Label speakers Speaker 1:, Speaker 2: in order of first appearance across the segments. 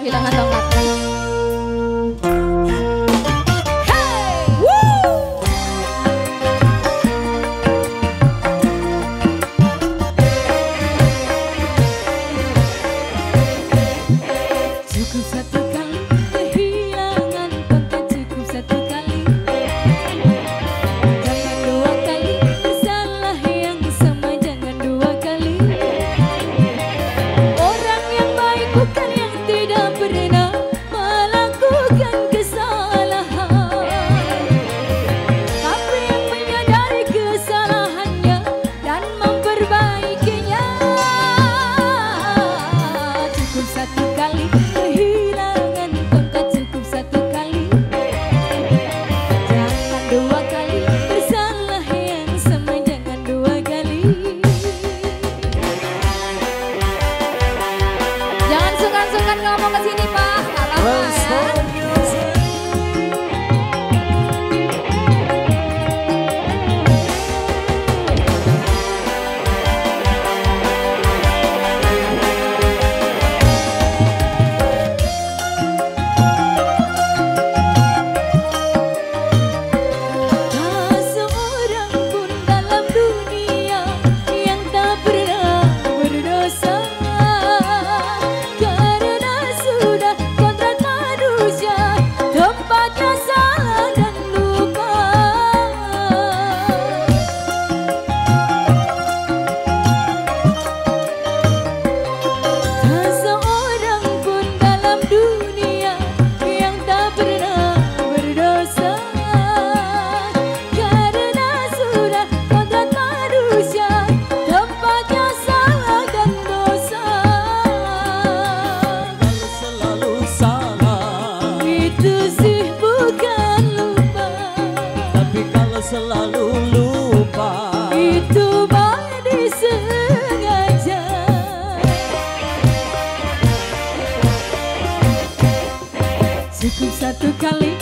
Speaker 1: kehilangan tongkat. silakan ngomong ke sini Pak. Gak apa-apa ya. Cukup satu kali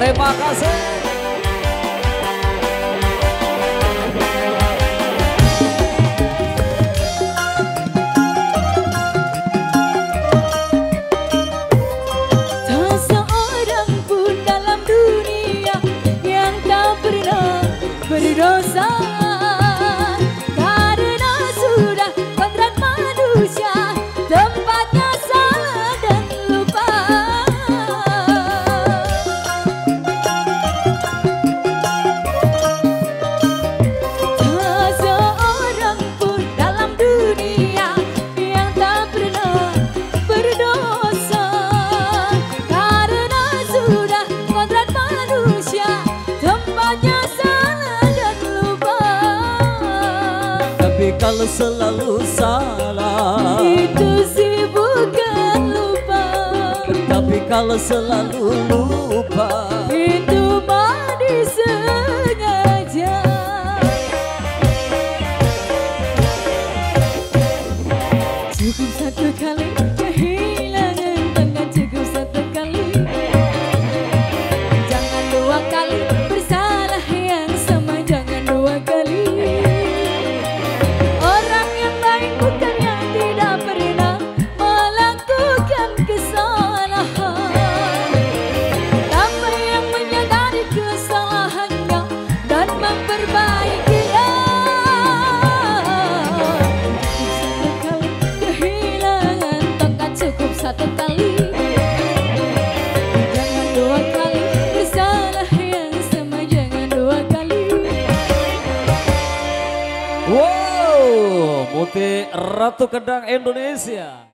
Speaker 2: Terima kasih. Kalau selalu salah.
Speaker 1: Itu sih bukan lupa.
Speaker 2: Tapi kalau selalu lupa
Speaker 1: Itu mah disengaja Cukup satu kali
Speaker 2: Ratu Kedang Indonesia.